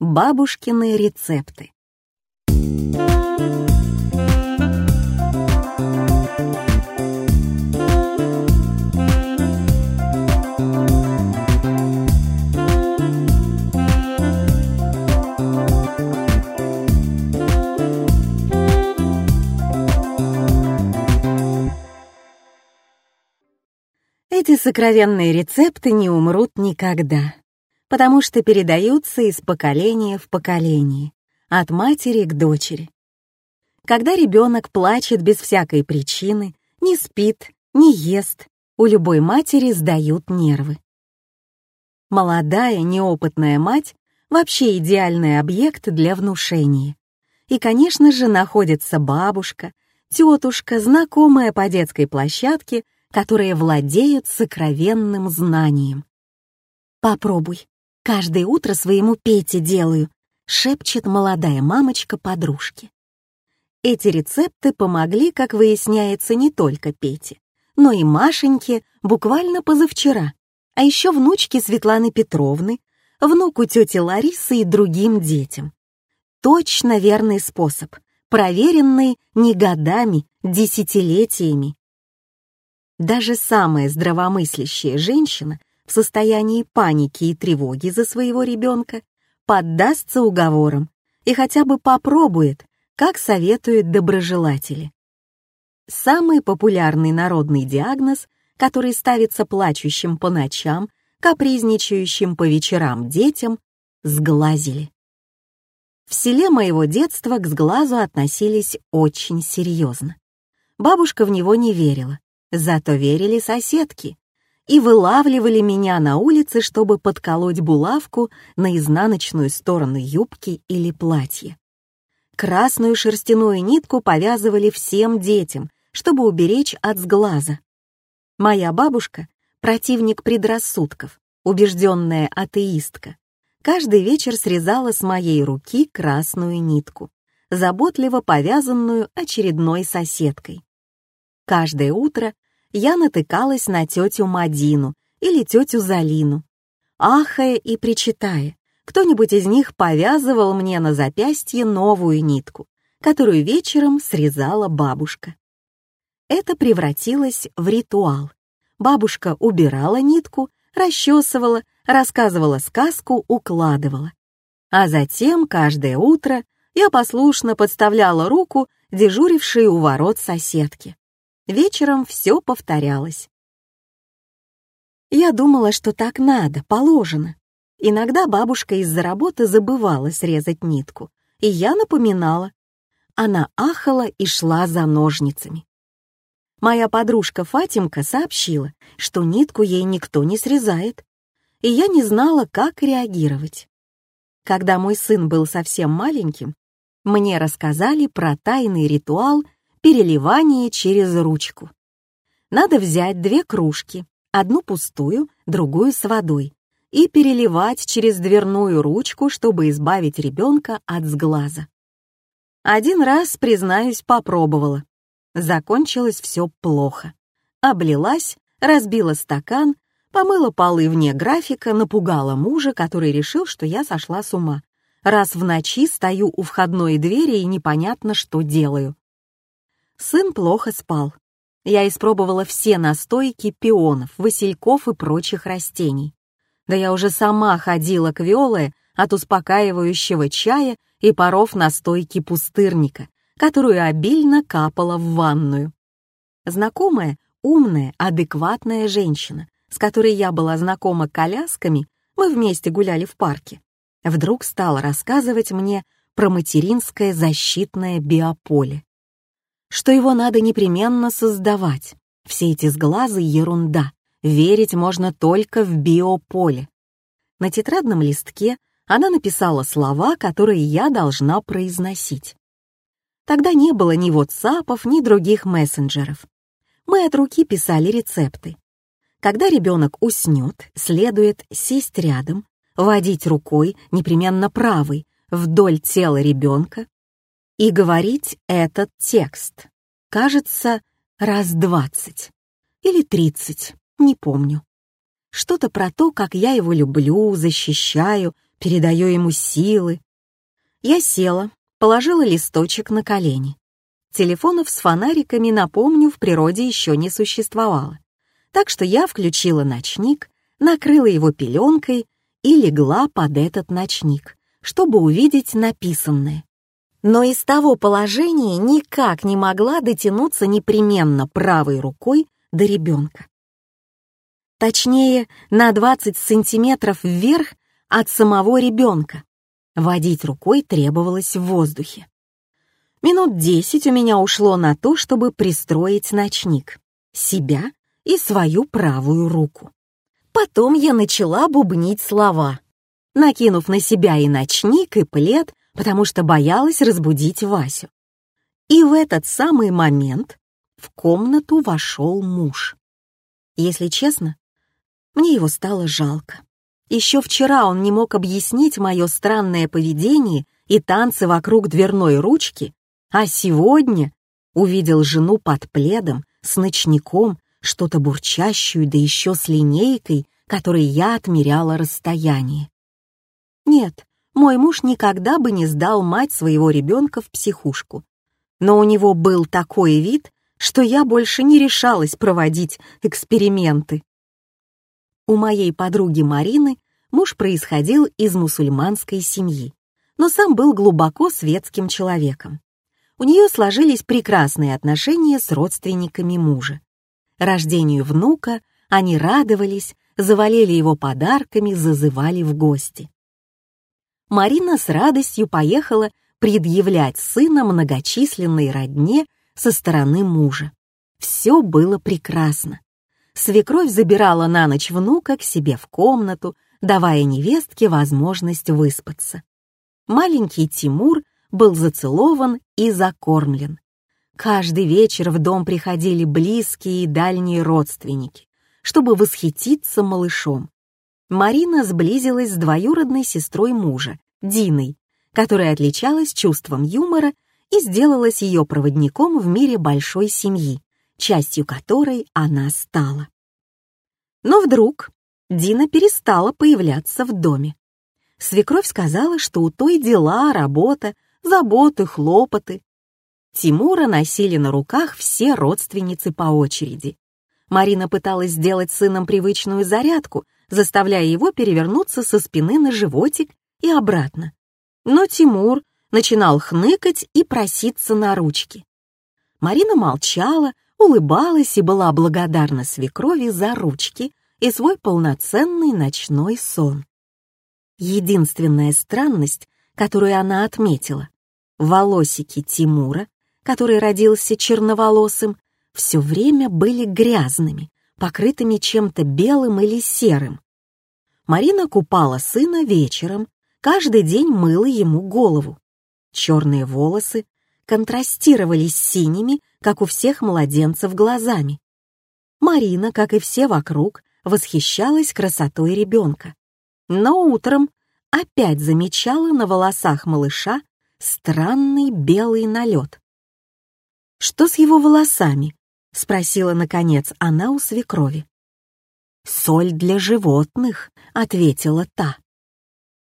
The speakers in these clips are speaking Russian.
Бабушкины рецепты. Эти сокровенные рецепты не умрут никогда, потому что передаются из поколения в поколение, от матери к дочери. Когда ребенок плачет без всякой причины, не спит, не ест, у любой матери сдают нервы. Молодая, неопытная мать — вообще идеальный объект для внушения. И, конечно же, находится бабушка, тетушка, знакомая по детской площадке — которые владеют сокровенным знанием. «Попробуй. Каждое утро своему Пете делаю», — шепчет молодая мамочка подружки. Эти рецепты помогли, как выясняется, не только Пете, но и Машеньке буквально позавчера, а еще внучке Светланы Петровны, внуку тети Ларисы и другим детям. Точно верный способ, проверенный не годами, десятилетиями, даже самая здравомыслящая женщина в состоянии паники и тревоги за своего ребенка поддастся уговорам и хотя бы попробует, как советуют доброжелатели. Самый популярный народный диагноз, который ставится плачущим по ночам, капризничающим по вечерам детям, сглазили. В селе моего детства к сглазу относились очень серьезно. Бабушка в него не верила, Зато верили соседки и вылавливали меня на улице, чтобы подколоть булавку на изнаночную сторону юбки или платья. Красную шерстяную нитку повязывали всем детям, чтобы уберечь от сглаза. Моя бабушка — противник предрассудков, убежденная атеистка. Каждый вечер срезала с моей руки красную нитку, заботливо повязанную очередной соседкой. Каждое утро я натыкалась на тетю Мадину или тетю Залину. Ахая и причитая, кто-нибудь из них повязывал мне на запястье новую нитку, которую вечером срезала бабушка. Это превратилось в ритуал. Бабушка убирала нитку, расчесывала, рассказывала сказку, укладывала. А затем каждое утро я послушно подставляла руку дежурившей у ворот соседки. Вечером все повторялось. Я думала, что так надо, положено. Иногда бабушка из-за работы забывала срезать нитку, и я напоминала. Она ахала и шла за ножницами. Моя подружка Фатимка сообщила, что нитку ей никто не срезает, и я не знала, как реагировать. Когда мой сын был совсем маленьким, мне рассказали про тайный ритуал переливание через ручку. Надо взять две кружки, одну пустую, другую с водой, и переливать через дверную ручку, чтобы избавить ребенка от сглаза. Один раз, признаюсь, попробовала. Закончилось все плохо. Облилась, разбила стакан, помыла полы вне графика, напугала мужа, который решил, что я сошла с ума. Раз в ночи стою у входной двери и непонятно, что делаю. Сын плохо спал. Я испробовала все настойки пионов, васильков и прочих растений. Да я уже сама ходила к Виоле от успокаивающего чая и паров настойки пустырника, которую обильно капала в ванную. Знакомая, умная, адекватная женщина, с которой я была знакома колясками, мы вместе гуляли в парке, вдруг стала рассказывать мне про материнское защитное биополе что его надо непременно создавать. Все эти сглазы — ерунда. Верить можно только в биополе. На тетрадном листке она написала слова, которые я должна произносить. Тогда не было ни ватсапов, ни других мессенджеров. Мы от руки писали рецепты. Когда ребенок уснет, следует сесть рядом, водить рукой, непременно правой, вдоль тела ребенка, и говорить этот текст. Кажется, раз двадцать или тридцать, не помню. Что-то про то, как я его люблю, защищаю, передаю ему силы. Я села, положила листочек на колени. Телефонов с фонариками, напомню, в природе еще не существовало. Так что я включила ночник, накрыла его пеленкой и легла под этот ночник, чтобы увидеть написанное. Но из того положения никак не могла дотянуться непременно правой рукой до ребенка. Точнее, на 20 сантиметров вверх от самого ребенка. Водить рукой требовалось в воздухе. Минут десять у меня ушло на то, чтобы пристроить ночник, себя и свою правую руку. Потом я начала бубнить слова, накинув на себя и ночник, и плед, потому что боялась разбудить Васю. И в этот самый момент в комнату вошел муж. Если честно, мне его стало жалко. Еще вчера он не мог объяснить мое странное поведение и танцы вокруг дверной ручки, а сегодня увидел жену под пледом, с ночником, что-то бурчащую, да еще с линейкой, которой я отмеряла расстояние. Нет, мой муж никогда бы не сдал мать своего ребенка в психушку. Но у него был такой вид, что я больше не решалась проводить эксперименты. У моей подруги Марины муж происходил из мусульманской семьи, но сам был глубоко светским человеком у нее сложились прекрасные отношения с родственниками мужа. Рождению внука они радовались, завалили его подарками, зазывали в гости. Марина с радостью поехала предъявлять сына многочисленной родне со стороны мужа. Все было прекрасно. Свекровь забирала на ночь внука к себе в комнату, давая невестке возможность выспаться. Маленький Тимур был зацелован и закормлен. Каждый вечер в дом приходили близкие и дальние родственники, чтобы восхититься малышом. Марина сблизилась с двоюродной сестрой мужа, Диной, которая отличалась чувством юмора и сделалась ее проводником в мире большой семьи, частью которой она стала. Но вдруг Дина перестала появляться в доме. Свекровь сказала, что у той дела, работа, заботы, хлопоты. Тимура носили на руках все родственницы по очереди. Марина пыталась сделать сыном привычную зарядку, заставляя его перевернуться со спины на животик и обратно. Но Тимур начинал хныкать и проситься на ручки. Марина молчала, улыбалась и была благодарна свекрови за ручки и свой полноценный ночной сон. Единственная странность, которую она отметила, волосики Тимура, который родился черноволосым, все время были грязными, покрытыми чем-то белым или серым. Марина купала сына вечером, каждый день мыла ему голову. Черные волосы контрастировали с синими, как у всех младенцев, глазами. Марина, как и все вокруг, восхищалась красотой ребенка. Но утром опять замечала на волосах малыша странный белый налет. «Что с его волосами?» — спросила, наконец, она у свекрови. «Соль для животных», — ответила та.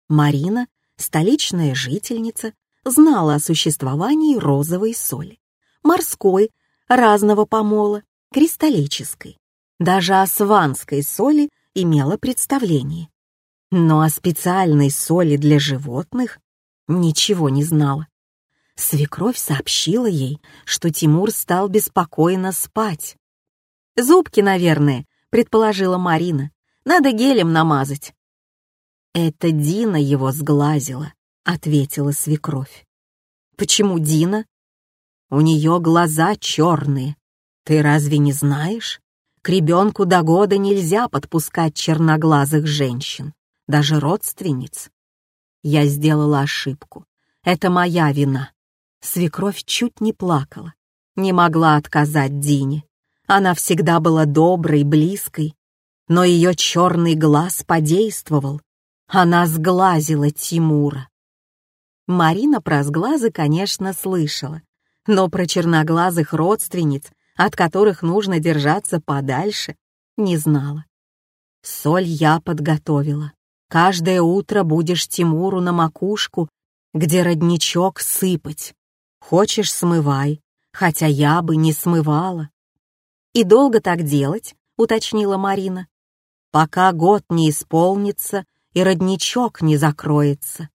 Марина, столичная жительница, знала о существовании розовой соли, морской, разного помола, кристаллической. Даже о сванской соли имела представление. Но о специальной соли для животных ничего не знала. Свекровь сообщила ей, что Тимур стал беспокойно спать. «Зубки, наверное», — предположила Марина. «Надо гелем намазать». «Это Дина его сглазила», — ответила свекровь. «Почему Дина?» «У нее глаза черные. Ты разве не знаешь? К ребенку до года нельзя подпускать черноглазых женщин, даже родственниц. Я сделала ошибку. Это моя вина. Свекровь чуть не плакала. Не могла отказать Дине. Она всегда была доброй, близкой. Но ее черный глаз подействовал. Она сглазила Тимура. Марина про сглазы, конечно, слышала, но про черноглазых родственниц, от которых нужно держаться подальше, не знала. Соль я подготовила. Каждое утро будешь Тимуру на макушку, где родничок, сыпать. Хочешь, смывай, хотя я бы не смывала. «И долго так делать?» — уточнила Марина. «Пока год не исполнится и родничок не закроется».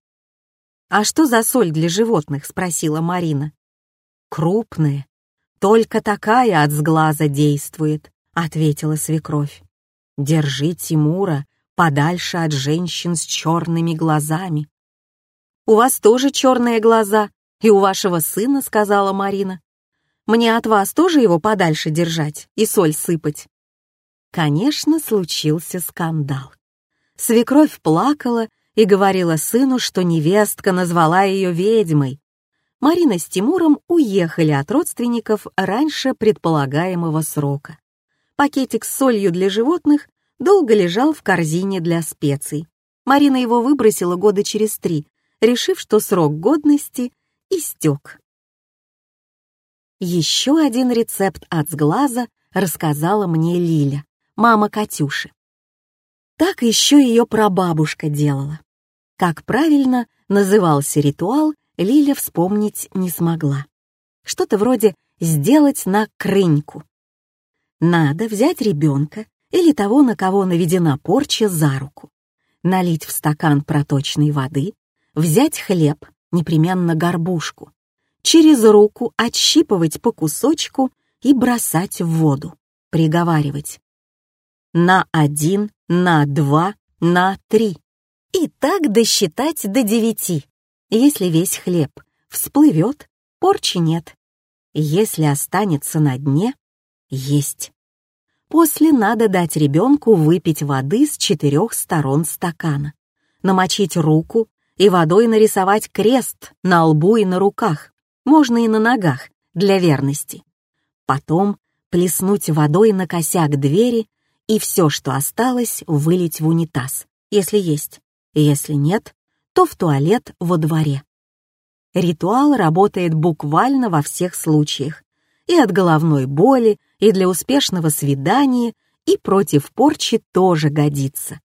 «А что за соль для животных?» — спросила Марина. «Крупная, только такая от сглаза действует», — ответила свекровь. «Держи Тимура подальше от женщин с черными глазами». «У вас тоже черные глаза, и у вашего сына», — сказала Марина. «Мне от вас тоже его подальше держать и соль сыпать». Конечно, случился скандал. Свекровь плакала и говорила сыну, что невестка назвала ее ведьмой. Марина с Тимуром уехали от родственников раньше предполагаемого срока. Пакетик с солью для животных долго лежал в корзине для специй. Марина его выбросила года через три, решив, что срок годности истек. Еще один рецепт от сглаза рассказала мне Лиля, мама Катюши. Так еще ее прабабушка делала. Как правильно назывался ритуал, Лиля вспомнить не смогла. Что-то вроде «сделать на крыньку». Надо взять ребенка или того, на кого наведена порча, за руку, налить в стакан проточной воды, взять хлеб, непременно горбушку, через руку отщипывать по кусочку и бросать в воду, приговаривать на один, на два, на три. И так досчитать до девяти. Если весь хлеб всплывет, порчи нет. Если останется на дне, есть. После надо дать ребенку выпить воды с четырех сторон стакана, намочить руку и водой нарисовать крест на лбу и на руках, можно и на ногах, для верности. Потом плеснуть водой на косяк двери и все, что осталось, вылить в унитаз, если есть. Если нет, то в туалет во дворе. Ритуал работает буквально во всех случаях. И от головной боли, и для успешного свидания, и против порчи тоже годится.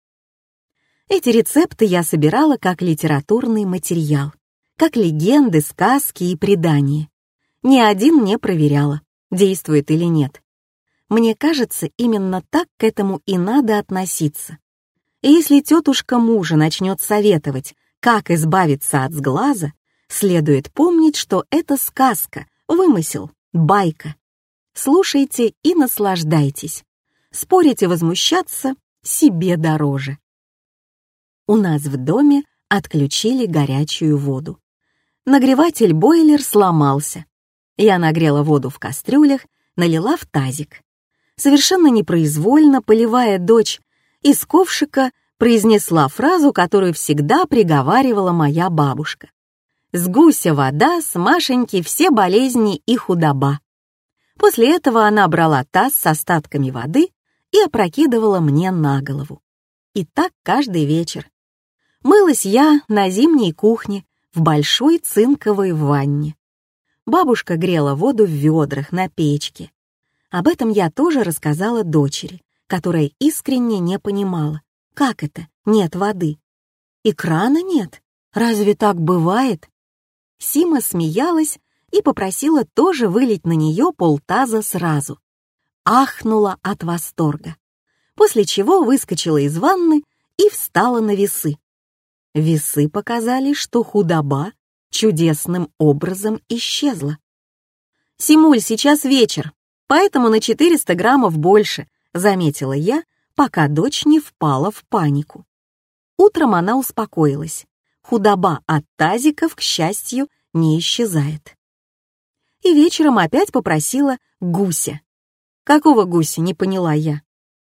Эти рецепты я собирала как литературный материал, как легенды, сказки и предания. Ни один не проверяла, действует или нет. Мне кажется, именно так к этому и надо относиться. И если тетушка мужа начнет советовать, как избавиться от сглаза, следует помнить, что это сказка, вымысел, байка. Слушайте и наслаждайтесь. Спорить и возмущаться себе дороже. У нас в доме отключили горячую воду. Нагреватель-бойлер сломался. Я нагрела воду в кастрюлях, налила в тазик совершенно непроизвольно, поливая дочь, из ковшика произнесла фразу, которую всегда приговаривала моя бабушка. «С гуся вода, с Машеньки все болезни и худоба». После этого она брала таз с остатками воды и опрокидывала мне на голову. И так каждый вечер. Мылась я на зимней кухне в большой цинковой ванне. Бабушка грела воду в ведрах на печке, об этом я тоже рассказала дочери, которая искренне не понимала, как это, нет воды. И крана нет, разве так бывает? Сима смеялась и попросила тоже вылить на нее полтаза сразу. Ахнула от восторга, после чего выскочила из ванны и встала на весы. Весы показали, что худоба чудесным образом исчезла. «Симуль, сейчас вечер, поэтому на 400 граммов больше», — заметила я, пока дочь не впала в панику. Утром она успокоилась. Худоба от тазиков, к счастью, не исчезает. И вечером опять попросила гуся. «Какого гуся?» — не поняла я.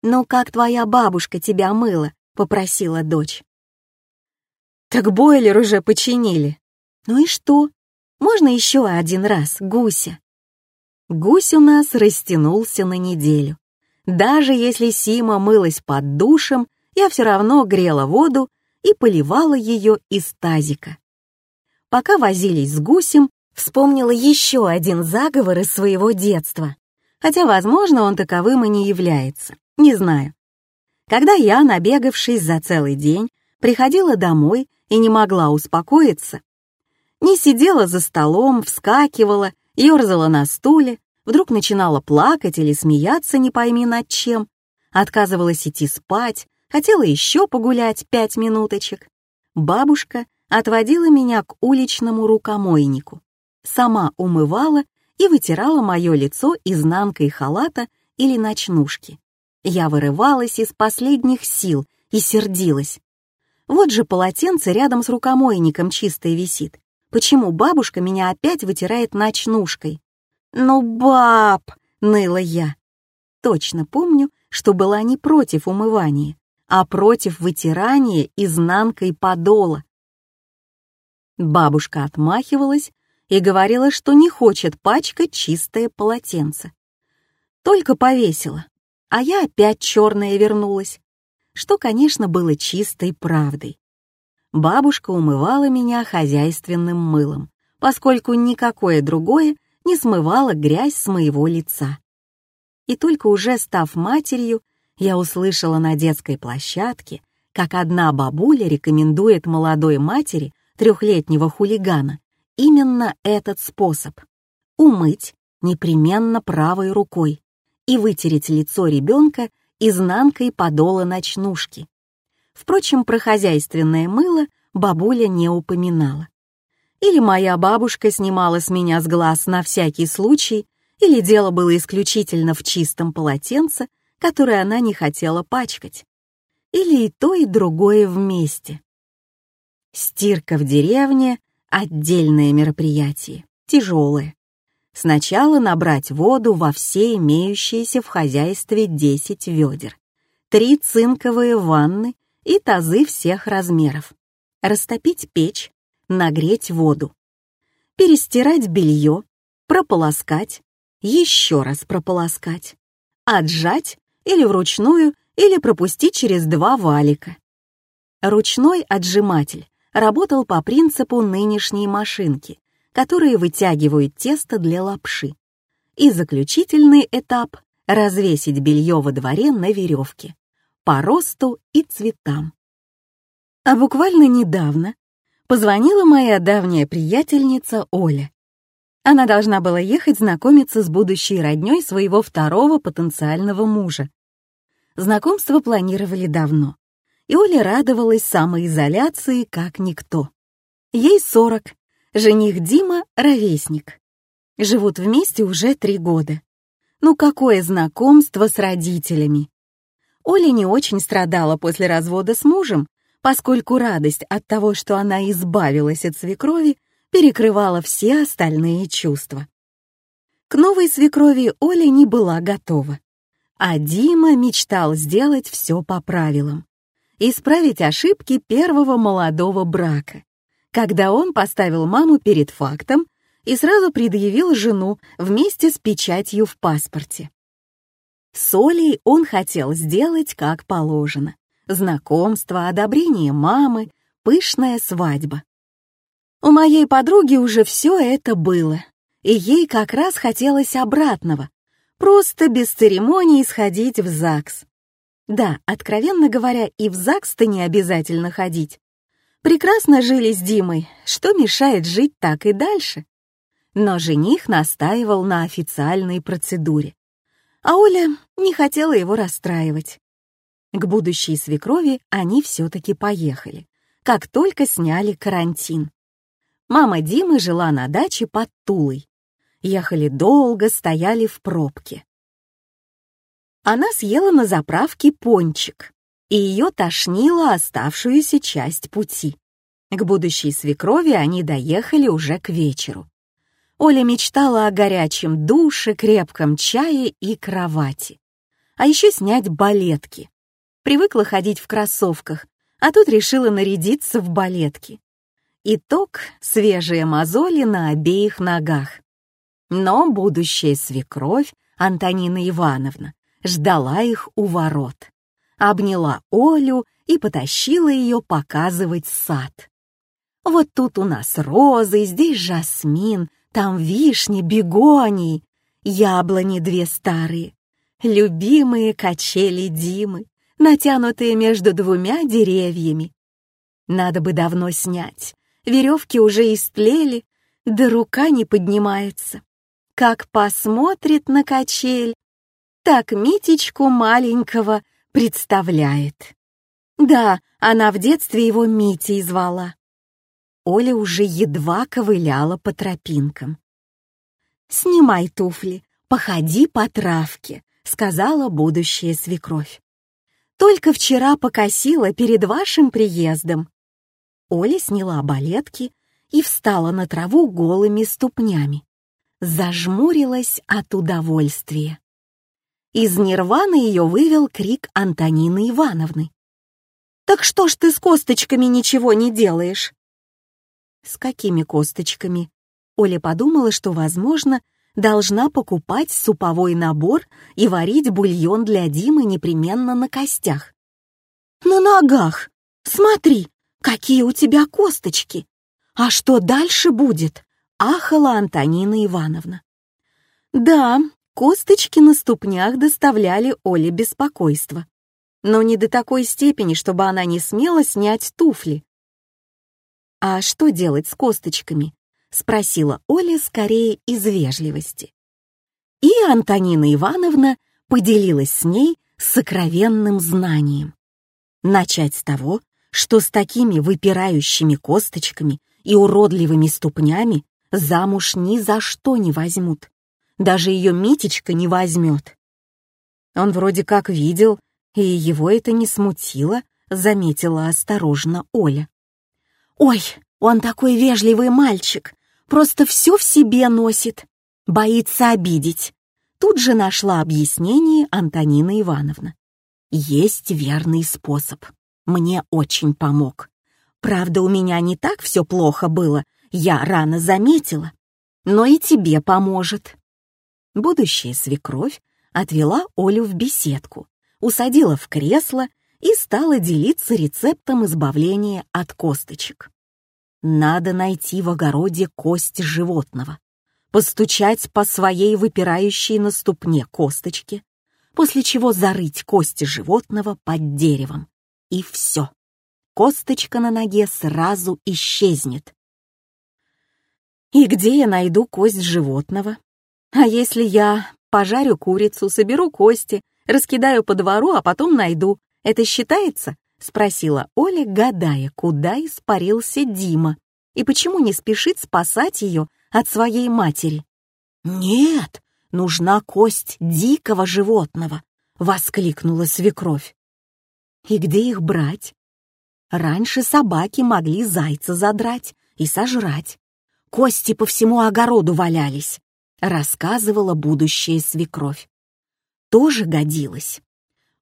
«Ну, как твоя бабушка тебя мыла?» — попросила дочь. «Так бойлер уже починили». «Ну и что? Можно еще один раз гуся?» Гусь у нас растянулся на неделю. Даже если Сима мылась под душем, я все равно грела воду и поливала ее из тазика. Пока возились с гусем, вспомнила еще один заговор из своего детства. Хотя, возможно, он таковым и не является. Не знаю. Когда я, набегавшись за целый день, приходила домой и не могла успокоиться. Не сидела за столом, вскакивала, ерзала на стуле, вдруг начинала плакать или смеяться не пойми над чем, отказывалась идти спать, хотела еще погулять пять минуточек. Бабушка отводила меня к уличному рукомойнику, сама умывала и вытирала мое лицо изнанкой халата или ночнушки. Я вырывалась из последних сил и сердилась. Вот же полотенце рядом с рукомойником чистое висит. Почему бабушка меня опять вытирает ночнушкой? «Ну, баб!» — ныла я. Точно помню, что была не против умывания, а против вытирания изнанкой подола. Бабушка отмахивалась и говорила, что не хочет пачкать чистое полотенце. Только повесила, а я опять черная вернулась, что, конечно, было чистой правдой. Бабушка умывала меня хозяйственным мылом, поскольку никакое другое не смывало грязь с моего лица. И только уже став матерью, я услышала на детской площадке, как одна бабуля рекомендует молодой матери трехлетнего хулигана именно этот способ — умыть непременно правой рукой и вытереть лицо ребенка изнанкой подола ночнушки. Впрочем, про хозяйственное мыло бабуля не упоминала. Или моя бабушка снимала с меня с глаз на всякий случай, или дело было исключительно в чистом полотенце, которое она не хотела пачкать. Или и то, и другое вместе. Стирка в деревне — отдельное мероприятие, тяжелое. Сначала набрать воду во все имеющиеся в хозяйстве 10 ведер, три цинковые ванны и тазы всех размеров, растопить печь, нагреть воду, перестирать белье, прополоскать, еще раз прополоскать, отжать или вручную, или пропустить через два валика. Ручной отжиматель работал по принципу нынешней машинки, которые вытягивают тесто для лапши. И заключительный этап — развесить белье во дворе на веревке, по росту и цветам. А буквально недавно позвонила моя давняя приятельница Оля. Она должна была ехать знакомиться с будущей роднёй своего второго потенциального мужа. Знакомство планировали давно, и Оля радовалась самоизоляции как никто. Ей сорок, Жених Дима — ровесник. Живут вместе уже три года. Ну какое знакомство с родителями? Оля не очень страдала после развода с мужем, поскольку радость от того, что она избавилась от свекрови, перекрывала все остальные чувства. К новой свекрови Оля не была готова. А Дима мечтал сделать все по правилам. Исправить ошибки первого молодого брака когда он поставил маму перед фактом и сразу предъявил жену вместе с печатью в паспорте. С он хотел сделать как положено. Знакомство, одобрение мамы, пышная свадьба. У моей подруги уже все это было, и ей как раз хотелось обратного, просто без церемоний сходить в ЗАГС. Да, откровенно говоря, и в ЗАГС-то не обязательно ходить. Прекрасно жили с Димой, что мешает жить так и дальше? Но жених настаивал на официальной процедуре, а Оля не хотела его расстраивать. К будущей свекрови они все-таки поехали, как только сняли карантин. Мама Димы жила на даче под Тулой. Ехали долго, стояли в пробке. Она съела на заправке пончик, и ее тошнило оставшуюся часть пути. К будущей свекрови они доехали уже к вечеру. Оля мечтала о горячем душе, крепком чае и кровати. А еще снять балетки. Привыкла ходить в кроссовках, а тут решила нарядиться в балетки. Итог — свежие мозоли на обеих ногах. Но будущая свекровь, Антонина Ивановна, ждала их у ворот обняла Олю и потащила ее показывать сад. Вот тут у нас розы, здесь жасмин, там вишни, бегонии, яблони две старые, любимые качели Димы, натянутые между двумя деревьями. Надо бы давно снять. Веревки уже истлели, да рука не поднимается. Как посмотрит на качель, так Митечку маленького представляет. Да, она в детстве его Митей звала. Оля уже едва ковыляла по тропинкам. «Снимай туфли, походи по травке», — сказала будущая свекровь. «Только вчера покосила перед вашим приездом». Оля сняла балетки и встала на траву голыми ступнями. Зажмурилась от удовольствия. Из нирваны ее вывел крик Антонины Ивановны. «Так что ж ты с косточками ничего не делаешь?» С какими косточками? Оля подумала, что, возможно, должна покупать суповой набор и варить бульон для Димы непременно на костях. «На ногах! Смотри, какие у тебя косточки! А что дальше будет?» — ахала Антонина Ивановна. «Да, косточки на ступнях доставляли Оле беспокойство, но не до такой степени, чтобы она не смела снять туфли. «А что делать с косточками?» — спросила Оля скорее из вежливости. И Антонина Ивановна поделилась с ней сокровенным знанием. Начать с того, что с такими выпирающими косточками и уродливыми ступнями замуж ни за что не возьмут. Даже ее Митечка не возьмет. Он вроде как видел, и его это не смутило, заметила осторожно Оля. «Ой, он такой вежливый мальчик, просто все в себе носит, боится обидеть». Тут же нашла объяснение Антонина Ивановна. «Есть верный способ. Мне очень помог. Правда, у меня не так все плохо было, я рано заметила. Но и тебе поможет». Будущая свекровь отвела Олю в беседку, усадила в кресло и стала делиться рецептом избавления от косточек. Надо найти в огороде кость животного, постучать по своей выпирающей на ступне косточке, после чего зарыть кости животного под деревом. И все. Косточка на ноге сразу исчезнет. И где я найду кость животного? А если я пожарю курицу, соберу кости, раскидаю по двору, а потом найду. Это считается?» — спросила Оля, гадая, куда испарился Дима и почему не спешит спасать ее от своей матери. «Нет, нужна кость дикого животного!» — воскликнула свекровь. «И где их брать?» Раньше собаки могли зайца задрать и сожрать. Кости по всему огороду валялись, рассказывала будущая свекровь тоже годилось.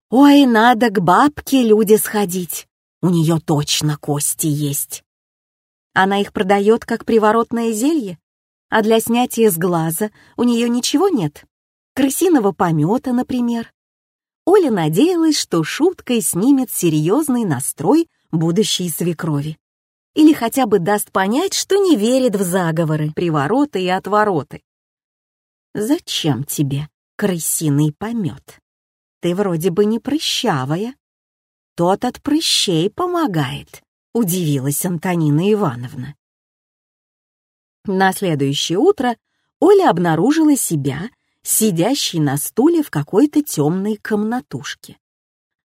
Ой, надо к бабке люди сходить, у нее точно кости есть. Она их продает как приворотное зелье, а для снятия с глаза у нее ничего нет. Крысиного помета, например. Оля надеялась, что шуткой снимет серьезный настрой будущей свекрови. Или хотя бы даст понять, что не верит в заговоры, привороты и отвороты. «Зачем тебе?» крысиный помет. Ты вроде бы не прыщавая. Тот от прыщей помогает, удивилась Антонина Ивановна. На следующее утро Оля обнаружила себя, сидящей на стуле в какой-то темной комнатушке.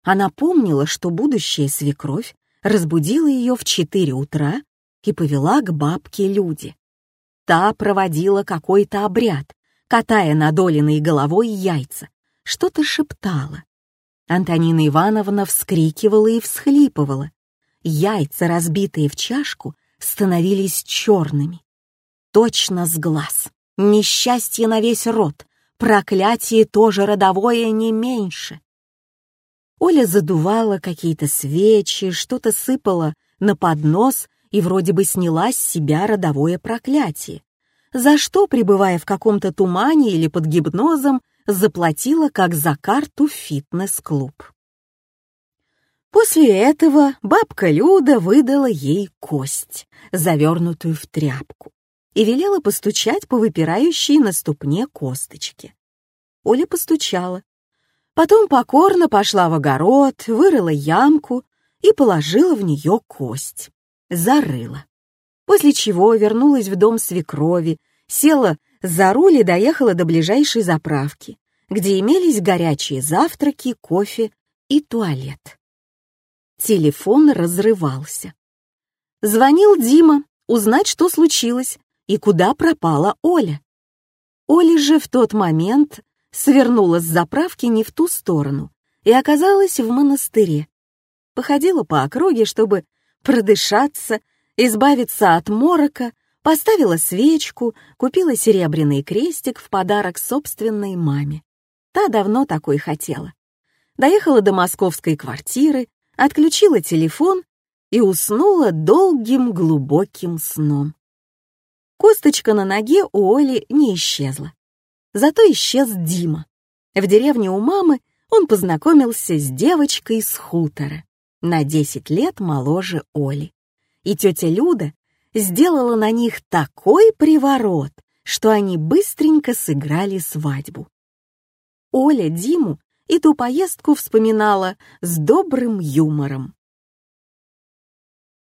Она помнила, что будущая свекровь разбудила ее в четыре утра и повела к бабке Люде. Та проводила какой-то обряд, катая над Олиной головой яйца, что-то шептала. Антонина Ивановна вскрикивала и всхлипывала. Яйца, разбитые в чашку, становились черными. Точно с глаз. Несчастье на весь род. Проклятие тоже родовое не меньше. Оля задувала какие-то свечи, что-то сыпала на поднос и вроде бы сняла с себя родовое проклятие за что, пребывая в каком-то тумане или под гипнозом, заплатила как за карту фитнес-клуб. После этого бабка Люда выдала ей кость, завернутую в тряпку, и велела постучать по выпирающей на ступне косточке. Оля постучала. Потом покорно пошла в огород, вырыла ямку и положила в нее кость. Зарыла. После чего вернулась в дом свекрови, села за руль и доехала до ближайшей заправки, где имелись горячие завтраки, кофе и туалет. Телефон разрывался. Звонил Дима узнать, что случилось и куда пропала Оля. Оля же в тот момент свернула с заправки не в ту сторону и оказалась в монастыре. Походила по округе, чтобы продышаться, избавиться от морока, поставила свечку, купила серебряный крестик в подарок собственной маме. Та давно такой хотела. Доехала до московской квартиры, отключила телефон и уснула долгим глубоким сном. Косточка на ноге у Оли не исчезла. Зато исчез Дима. В деревне у мамы он познакомился с девочкой с хутора, на 10 лет моложе Оли. И тетя Люда сделала на них такой приворот, что они быстренько сыграли свадьбу. Оля Диму и ту поездку вспоминала с добрым юмором.